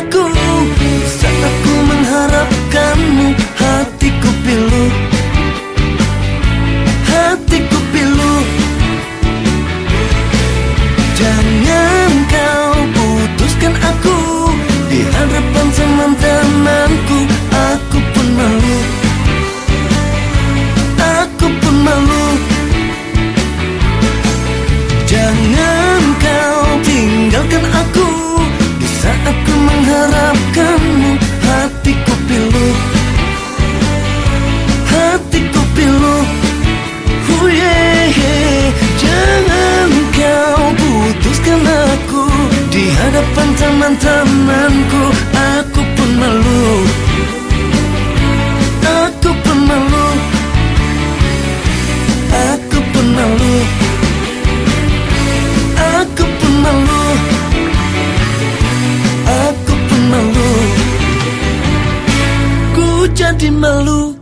tinggalkan aku teman-temanku Aku pun malu. Aku pun malu. Aku pun malu. Aku pun malu. Aku pun malu. Ku jadi malu.